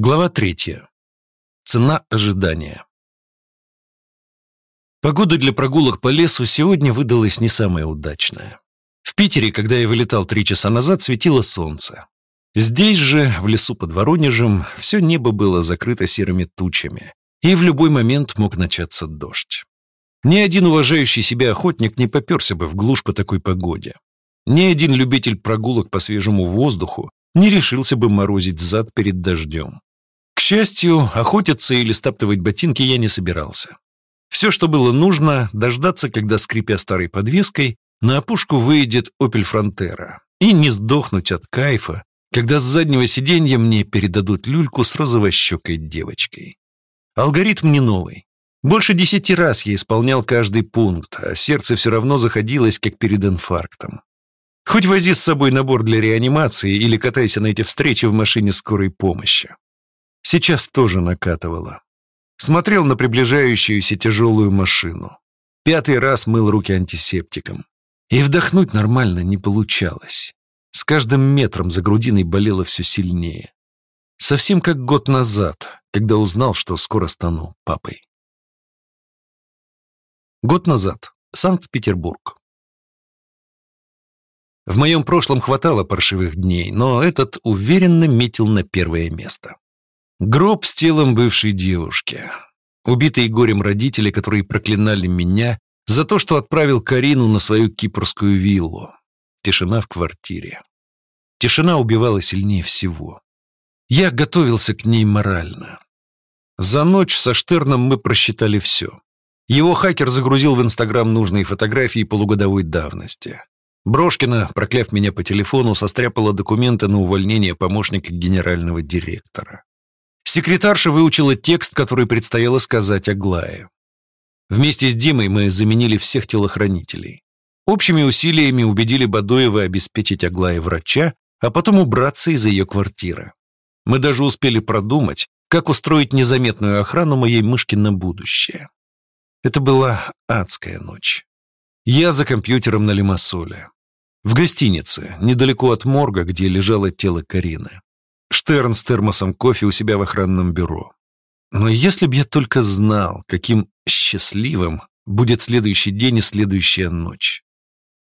Глава третья. Цена ожидания. Погода для прогулок по лесу сегодня выдалась не самая удачная. В Питере, когда я вылетал три часа назад, светило солнце. Здесь же, в лесу под Воронежем, все небо было закрыто серыми тучами, и в любой момент мог начаться дождь. Ни один уважающий себя охотник не поперся бы в глушь по такой погоде. Ни один любитель прогулок по свежему воздуху не решился бы морозить зад перед дождем. К счастью, охотиться или стаптывать ботинки я не собирался. Все, что было нужно, дождаться, когда, скрипя старой подвеской, на опушку выйдет «Опель Фронтера» и не сдохнуть от кайфа, когда с заднего сиденья мне передадут люльку с розовощекой девочкой. Алгоритм не новый. Больше десяти раз я исполнял каждый пункт, а сердце все равно заходилось, как перед инфарктом. Хоть вози с собой набор для реанимации или катайся на эти встречи в машине скорой помощи. Сейчас тоже накатывало. Смотрел на приближающуюся тяжелую машину. Пятый раз мыл руки антисептиком. И вдохнуть нормально не получалось. С каждым метром за грудиной болело все сильнее. Совсем как год назад, когда узнал, что скоро стану папой. Год назад. Санкт-Петербург. В моем прошлом хватало паршивых дней, но этот уверенно метил на первое место. Гроб с телом бывшей девушки. Убитые горем родители, которые проклинали меня за то, что отправил Карину на свою кипрскую виллу. Тишина в квартире. Тишина убивала сильнее всего. Я готовился к ней морально. За ночь со Штерном мы просчитали все. Его хакер загрузил в Инстаграм нужные фотографии полугодовой давности. Брошкина, прокляв меня по телефону, состряпала документы на увольнение помощника генерального директора. Секретарша выучила текст, который предстояло сказать Аглае. Вместе с Димой мы заменили всех телохранителей. Общими усилиями убедили Бадоева обеспечить Аглае врача, а потом убраться из ее квартиры. Мы даже успели продумать, как устроить незаметную охрану моей мышки на будущее. Это была адская ночь. Я за компьютером на Лимассоле. В гостинице, недалеко от морга, где лежало тело Карины. Штерн с термосом кофе у себя в охранном бюро. Но если б я только знал, каким счастливым будет следующий день и следующая ночь.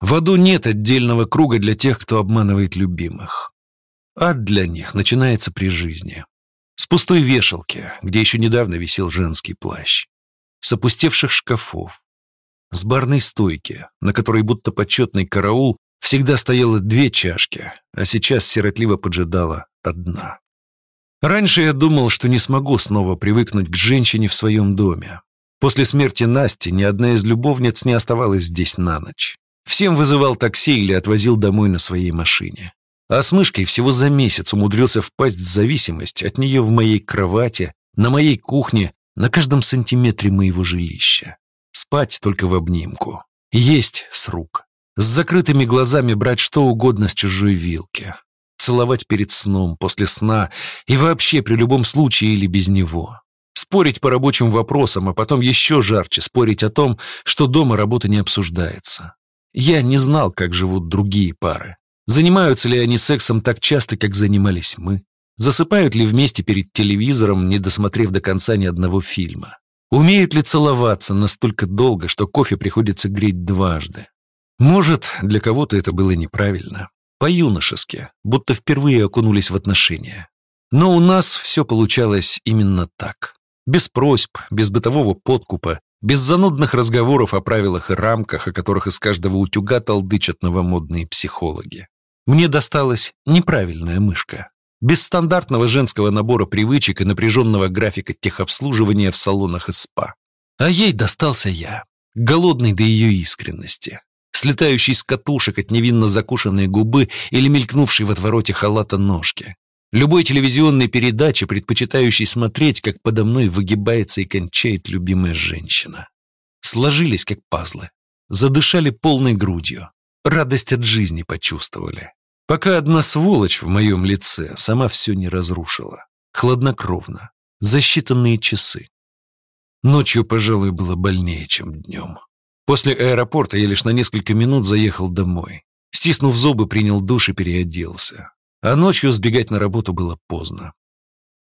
В аду нет отдельного круга для тех, кто обманывает любимых. Ад для них начинается при жизни. С пустой вешалки, где еще недавно висел женский плащ. С опустевших шкафов. С барной стойки, на которой будто почетный караул всегда стояло две чашки, а сейчас сиротливо поджидала одна. Раньше я думал, что не смогу снова привыкнуть к женщине в своем доме. После смерти Насти ни одна из любовниц не оставалась здесь на ночь. Всем вызывал такси или отвозил домой на своей машине. А с мышкой всего за месяц умудрился впасть в зависимость от нее в моей кровати, на моей кухне, на каждом сантиметре моего жилища. Спать только в обнимку. Есть с рук. С закрытыми глазами брать что угодно с чужой вилки целовать перед сном, после сна и вообще при любом случае или без него. Спорить по рабочим вопросам, а потом еще жарче спорить о том, что дома работа не обсуждается. Я не знал, как живут другие пары. Занимаются ли они сексом так часто, как занимались мы? Засыпают ли вместе перед телевизором, не досмотрев до конца ни одного фильма? Умеют ли целоваться настолько долго, что кофе приходится греть дважды? Может, для кого-то это было неправильно. По-юношески, будто впервые окунулись в отношения. Но у нас все получалось именно так. Без просьб, без бытового подкупа, без занудных разговоров о правилах и рамках, о которых из каждого утюга толдычат новомодные психологи. Мне досталась неправильная мышка. Без стандартного женского набора привычек и напряженного графика техобслуживания в салонах и спа. А ей достался я, голодный до ее искренности слетающий с катушек от невинно закушенной губы или мелькнувшей в отвороте халата ножки. Любой телевизионной передачи, предпочитающий смотреть, как подо мной выгибается и кончает любимая женщина. Сложились, как пазлы. Задышали полной грудью. Радость от жизни почувствовали. Пока одна сволочь в моем лице сама все не разрушила. Хладнокровно. За считанные часы. Ночью, пожалуй, было больнее, чем днем. После аэропорта я лишь на несколько минут заехал домой. Стиснув зубы, принял душ и переоделся. А ночью сбегать на работу было поздно.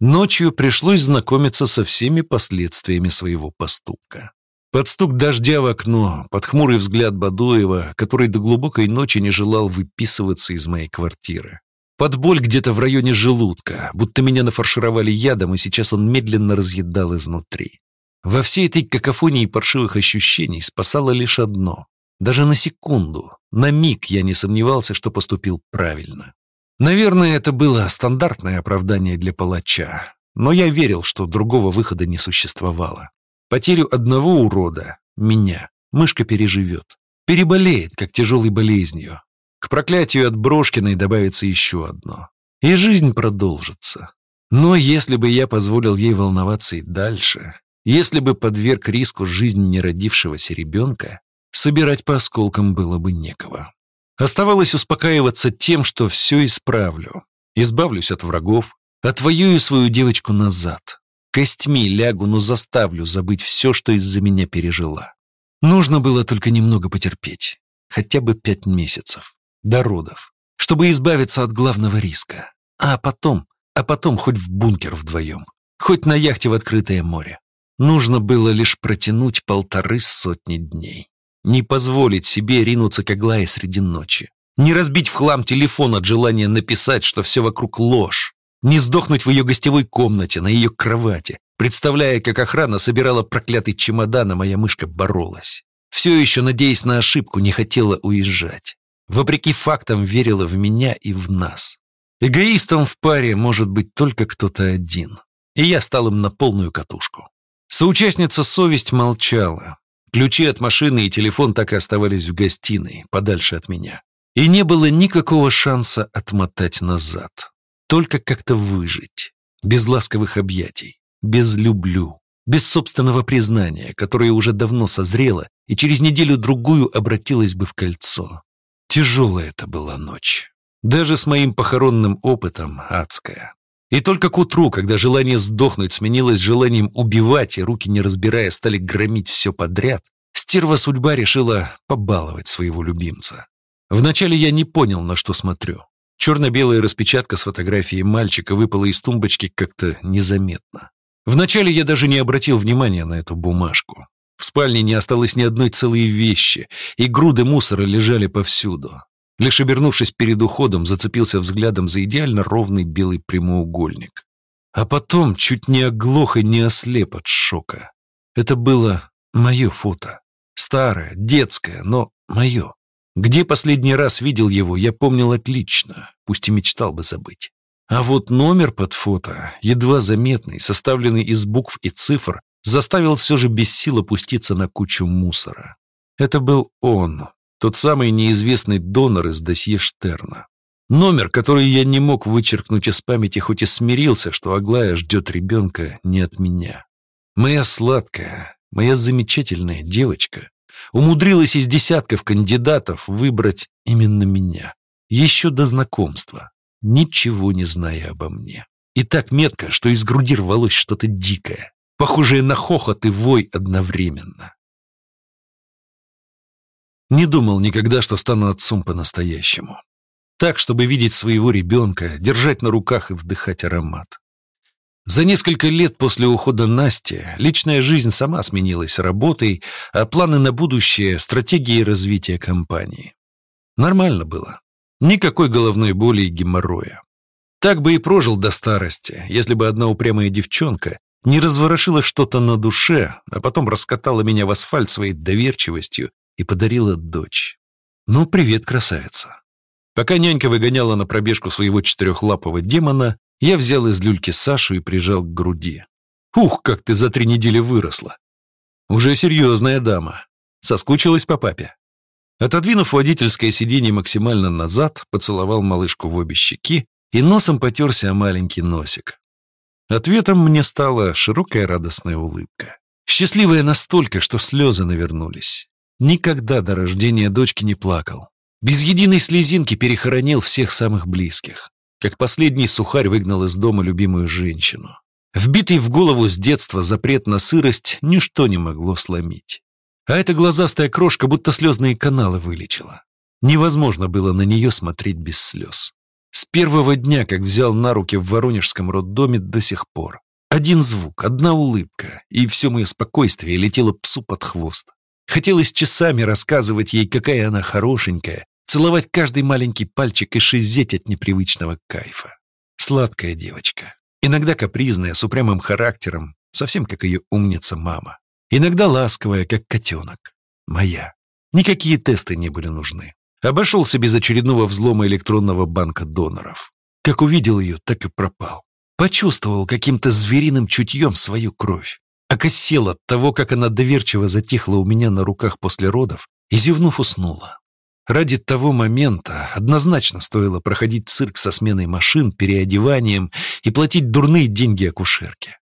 Ночью пришлось знакомиться со всеми последствиями своего поступка. Под стук дождя в окно, под хмурый взгляд Бадуева, который до глубокой ночи не желал выписываться из моей квартиры. Под боль где-то в районе желудка, будто меня нафаршировали ядом, и сейчас он медленно разъедал изнутри. Во всей этой какофонии паршивых ощущений спасало лишь одно. Даже на секунду, на миг я не сомневался, что поступил правильно. Наверное, это было стандартное оправдание для палача, но я верил, что другого выхода не существовало. Потерю одного урода, меня, мышка переживет. Переболеет, как тяжелой болезнью. К проклятию от Брошкиной добавится еще одно. И жизнь продолжится. Но если бы я позволил ей волноваться и дальше, если бы подверг риску жизнь неродившегося ребенка, собирать по осколкам было бы некого. Оставалось успокаиваться тем, что все исправлю. Избавлюсь от врагов, отвоюю свою девочку назад. Костьми лягу, но заставлю забыть все, что из-за меня пережила. Нужно было только немного потерпеть. Хотя бы пять месяцев. До родов. Чтобы избавиться от главного риска. А потом, а потом хоть в бункер вдвоем. Хоть на яхте в открытое море. Нужно было лишь протянуть полторы сотни дней. Не позволить себе ринуться к Аглае среди ночи. Не разбить в хлам телефон от желания написать, что все вокруг ложь. Не сдохнуть в ее гостевой комнате, на ее кровати, представляя, как охрана собирала проклятый чемодан, а моя мышка боролась. Все еще, надеясь на ошибку, не хотела уезжать. Вопреки фактам верила в меня и в нас. Эгоистом в паре может быть только кто-то один. И я стал им на полную катушку. Соучастница совесть молчала, Ключи от машины и телефон так и оставались в гостиной, подальше от меня. И не было никакого шанса отмотать назад. Только как-то выжить. Без ласковых объятий. Без «люблю». Без собственного признания, которое уже давно созрело и через неделю-другую обратилось бы в кольцо. Тяжелая это была ночь. Даже с моим похоронным опытом адская. И только к утру, когда желание сдохнуть сменилось желанием убивать, и руки, не разбирая, стали громить все подряд, стерва судьба решила побаловать своего любимца. Вначале я не понял, на что смотрю. Черно-белая распечатка с фотографией мальчика выпала из тумбочки как-то незаметно. Вначале я даже не обратил внимания на эту бумажку. В спальне не осталось ни одной целой вещи, и груды мусора лежали повсюду. Лишь обернувшись перед уходом, зацепился взглядом за идеально ровный белый прямоугольник. А потом чуть не оглох и не ослеп от шока. Это было мое фото. Старое, детское, но мое. Где последний раз видел его, я помнил отлично, пусть и мечтал бы забыть. А вот номер под фото, едва заметный, составленный из букв и цифр, заставил все же без сил опуститься на кучу мусора. Это был он, тот самый неизвестный донор из досье Штерна. Номер, который я не мог вычеркнуть из памяти, хоть и смирился, что Аглая ждет ребенка не от меня. Моя сладкая, моя замечательная девочка умудрилась из десятков кандидатов выбрать именно меня. Еще до знакомства, ничего не зная обо мне. И так метко, что из груди рвалось что-то дикое, похожее на хохот и вой одновременно. Не думал никогда, что стану отцом по-настоящему. Так, чтобы видеть своего ребенка, держать на руках и вдыхать аромат. За несколько лет после ухода Насти личная жизнь сама сменилась работой, а планы на будущее — стратегией развития компании. Нормально было. Никакой головной боли и геморроя. Так бы и прожил до старости, если бы одна упрямая девчонка не разворошила что-то на душе, а потом раскатала меня в асфальт своей доверчивостью и подарила дочь. Ну, привет, красавица. Пока нянька выгоняла на пробежку своего четырехлапого демона, я взял из люльки Сашу и прижал к груди. Ух, как ты за три недели выросла. Уже серьезная дама. Соскучилась по папе. Отодвинув водительское сиденье максимально назад, поцеловал малышку в обе щеки и носом потерся о маленький носик. Ответом мне стала широкая радостная улыбка. Счастливая настолько, что слезы навернулись. Никогда до рождения дочки не плакал. Без единой слезинки перехоронил всех самых близких. Как последний сухарь выгнал из дома любимую женщину. Вбитый в голову с детства запрет на сырость ничто не могло сломить. А эта глазастая крошка будто слезные каналы вылечила. Невозможно было на нее смотреть без слез. С первого дня, как взял на руки в Воронежском роддоме до сих пор. Один звук, одна улыбка, и все мое спокойствие летело псу под хвост. Хотелось часами рассказывать ей, какая она хорошенькая, целовать каждый маленький пальчик и шизеть от непривычного кайфа. Сладкая девочка. Иногда капризная, с упрямым характером, совсем как ее умница мама. Иногда ласковая, как котенок. Моя. Никакие тесты не были нужны. Обошелся без очередного взлома электронного банка доноров. Как увидел ее, так и пропал. Почувствовал каким-то звериным чутьем свою кровь. Окосел от того, как она доверчиво затихла у меня на руках после родов и, зевнув, уснула. Ради того момента однозначно стоило проходить цирк со сменой машин, переодеванием и платить дурные деньги акушерке.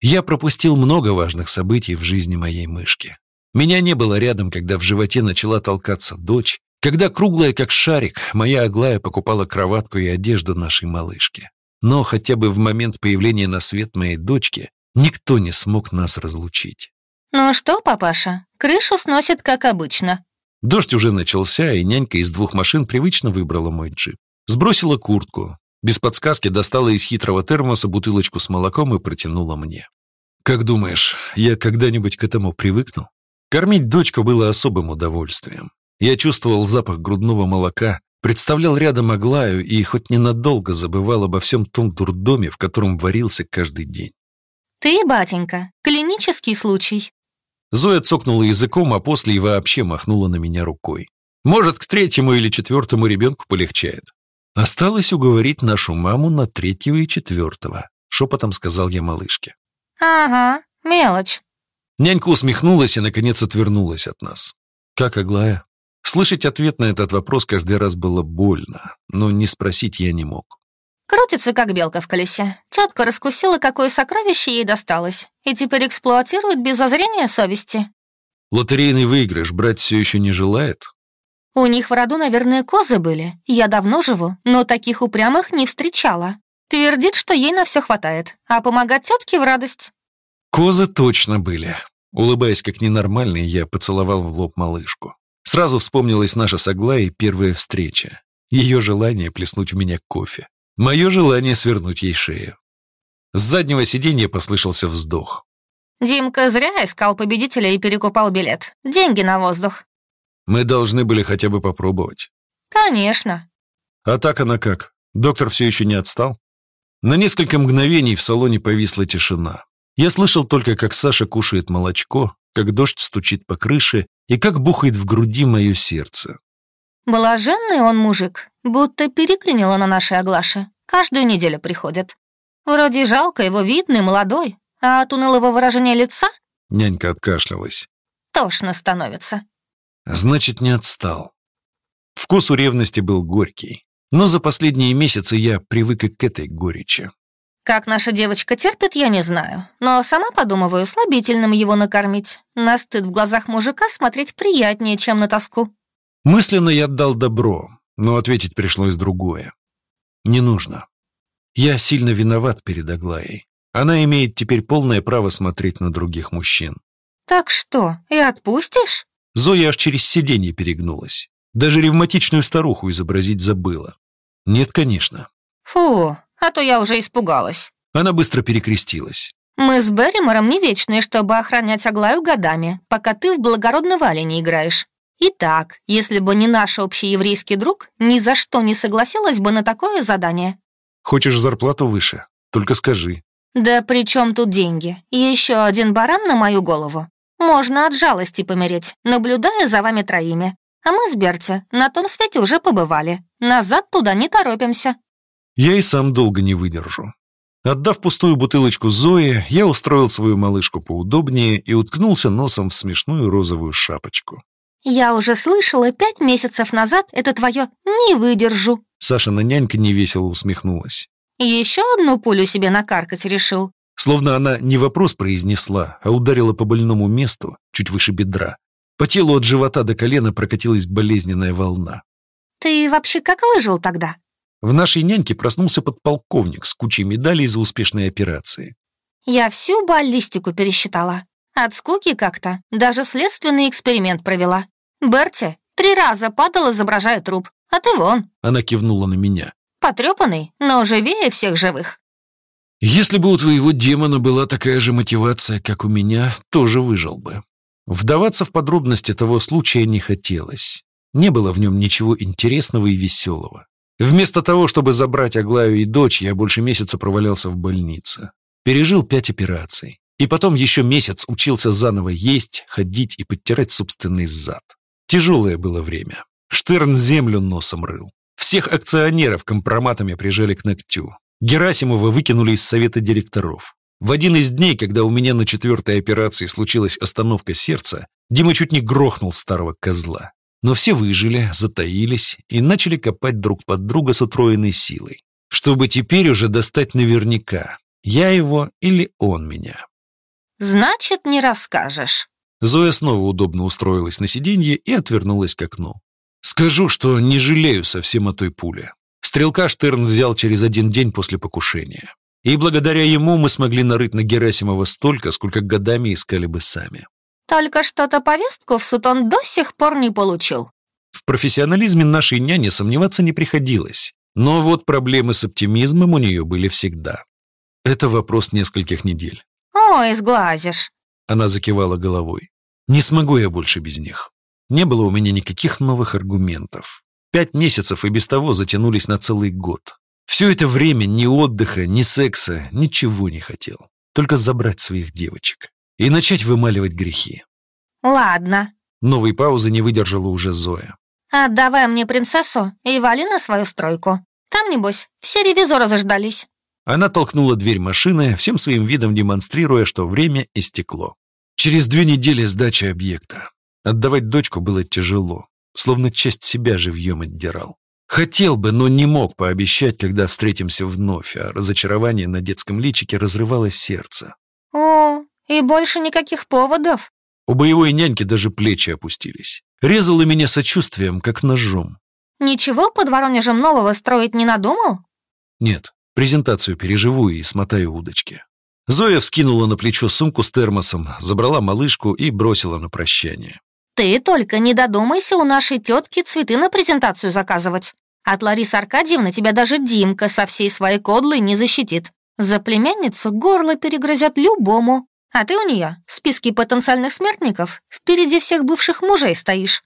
Я пропустил много важных событий в жизни моей мышки. Меня не было рядом, когда в животе начала толкаться дочь, когда круглая как шарик, моя Аглая покупала кроватку и одежду нашей малышки. Но хотя бы в момент появления на свет моей дочки никто не смог нас разлучить. «Ну что, папаша, крышу сносит, как обычно». Дождь уже начался, и нянька из двух машин привычно выбрала мой джип. Сбросила куртку, без подсказки достала из хитрого термоса бутылочку с молоком и протянула мне. «Как думаешь, я когда-нибудь к этому привыкну?» Кормить дочку было особым удовольствием. Я чувствовал запах грудного молока, представлял рядом Аглаю и хоть ненадолго забывал обо всем том дурдоме, в котором варился каждый день. «Ты, батенька, клинический случай». Зоя цокнула языком, а после и вообще махнула на меня рукой. «Может, к третьему или четвертому ребенку полегчает». «Осталось уговорить нашу маму на третьего и четвертого», — шепотом сказал я малышке. «Ага, мелочь». Нянька усмехнулась и, наконец, отвернулась от нас. «Как Аглая?» Слышать ответ на этот вопрос каждый раз было больно, но не спросить я не мог. Крутится, как белка в колесе. Тетка раскусила, какое сокровище ей досталось, и теперь эксплуатирует без озрения совести. Лотерейный выигрыш брать все еще не желает? У них в роду, наверное, козы были. Я давно живу, но таких упрямых не встречала. Твердит, что ей на все хватает, а помогать тетке в радость. Козы точно были. Улыбаясь как ненормальный, я поцеловал в лоб малышку. Сразу вспомнилась наша с Аглаей первая встреча. Ее желание плеснуть в меня кофе. Мое желание свернуть ей шею. С заднего сиденья послышался вздох. Димка зря искал победителя и перекупал билет. Деньги на воздух. Мы должны были хотя бы попробовать. Конечно. А так она как? Доктор все еще не отстал? На несколько мгновений в салоне повисла тишина. Я слышал только, как Саша кушает молочко, как дождь стучит по крыше и как бухает в груди мое сердце. Блаженный он мужик, будто переклинило на нашей Аглаше. Каждую неделю приходит. Вроде жалко, его видный, молодой, а от унылого выражения лица... Нянька откашлялась. Тошно становится. Значит, не отстал. Вкус у ревности был горький. Но за последние месяцы я привык и к этой горечи. Как наша девочка терпит, я не знаю. Но сама подумываю слабительным его накормить. На стыд в глазах мужика смотреть приятнее, чем на тоску. Мысленно я отдал добро, но ответить пришлось другое. Не нужно. Я сильно виноват перед Аглаей. Она имеет теперь полное право смотреть на других мужчин. Так что, и отпустишь? Зоя аж через сиденье перегнулась. Даже ревматичную старуху изобразить забыла. Нет, конечно. Фу, а то я уже испугалась. Она быстро перекрестилась. Мы с Берримором не вечные, чтобы охранять Аглаю годами, пока ты в благородной вале не играешь. Итак, если бы не наш общий еврейский друг, ни за что не согласилась бы на такое задание. Хочешь зарплату выше? Только скажи. Да при чем тут деньги? Еще один баран на мою голову. Можно от жалости помереть, наблюдая за вами троими. А мы с Берти на том свете уже побывали. Назад туда не торопимся. Я и сам долго не выдержу. Отдав пустую бутылочку Зои, я устроил свою малышку поудобнее и уткнулся носом в смешную розовую шапочку. «Я уже слышала пять месяцев назад это твое «не выдержу». Сашина нянька невесело усмехнулась. «Еще одну пулю себе накаркать решил?» Словно она не вопрос произнесла, а ударила по больному месту, чуть выше бедра. По телу от живота до колена прокатилась болезненная волна. «Ты вообще как выжил тогда?» В нашей няньке проснулся подполковник с кучей медалей за успешные операции. «Я всю баллистику пересчитала. От скуки как-то. Даже следственный эксперимент провела. Берти три раза падал, изображая труп. А ты вон». Она кивнула на меня. Потрепанный, но живее всех живых. Если бы у твоего демона была такая же мотивация, как у меня, тоже выжил бы. Вдаваться в подробности того случая не хотелось. Не было в нем ничего интересного и веселого. Вместо того, чтобы забрать Аглаю и дочь, я больше месяца провалялся в больнице. Пережил пять операций. И потом еще месяц учился заново есть, ходить и подтирать собственный зад. Тяжелое было время. Штерн землю носом рыл. Всех акционеров компроматами прижали к ногтю. Герасимова выкинули из совета директоров. В один из дней, когда у меня на четвертой операции случилась остановка сердца, Дима чуть не грохнул старого козла. Но все выжили, затаились и начали копать друг под друга с утроенной силой. Чтобы теперь уже достать наверняка, я его или он меня. «Значит, не расскажешь». Зоя снова удобно устроилась на сиденье и отвернулась к окну. «Скажу, что не жалею совсем о той пуле. Стрелка Штерн взял через один день после покушения. И благодаря ему мы смогли нарыть на Герасимова столько, сколько годами искали бы сами. Только что-то повестку в суд он до сих пор не получил. В профессионализме нашей няни сомневаться не приходилось. Но вот проблемы с оптимизмом у нее были всегда. Это вопрос нескольких недель. «Ой, сглазишь!» Она закивала головой. «Не смогу я больше без них. Не было у меня никаких новых аргументов. Пять месяцев и без того затянулись на целый год. Все это время ни отдыха, ни секса, ничего не хотел. Только забрать своих девочек и начать вымаливать грехи. «Ладно». Новой паузы не выдержала уже Зоя. «Отдавай мне принцессу и вали на свою стройку. Там, небось, все ревизоры заждались». Она толкнула дверь машины, всем своим видом демонстрируя, что время истекло. Через две недели сдачи объекта. Отдавать дочку было тяжело, словно часть себя живьем отдирал. Хотел бы, но не мог пообещать, когда встретимся вновь, а разочарование на детском личике разрывало сердце. «О, и больше никаких поводов?» У боевой няньки даже плечи опустились. Резала меня сочувствием, как ножом. «Ничего под Воронежем нового строить не надумал?» «Нет, презентацию переживу и смотаю удочки». Зоя вскинула на плечо сумку с термосом, забрала малышку и бросила на прощание. «Ты только не додумайся у нашей тетки цветы на презентацию заказывать. От Ларисы Аркадьевны тебя даже Димка со всей своей кодлой не защитит. За племянницу горло перегрызет любому. А ты у нее в списке потенциальных смертников впереди всех бывших мужей стоишь».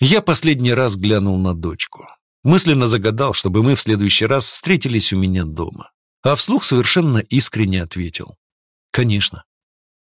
Я последний раз глянул на дочку. Мысленно загадал, чтобы мы в следующий раз встретились у меня дома. А вслух совершенно искренне ответил. «Конечно».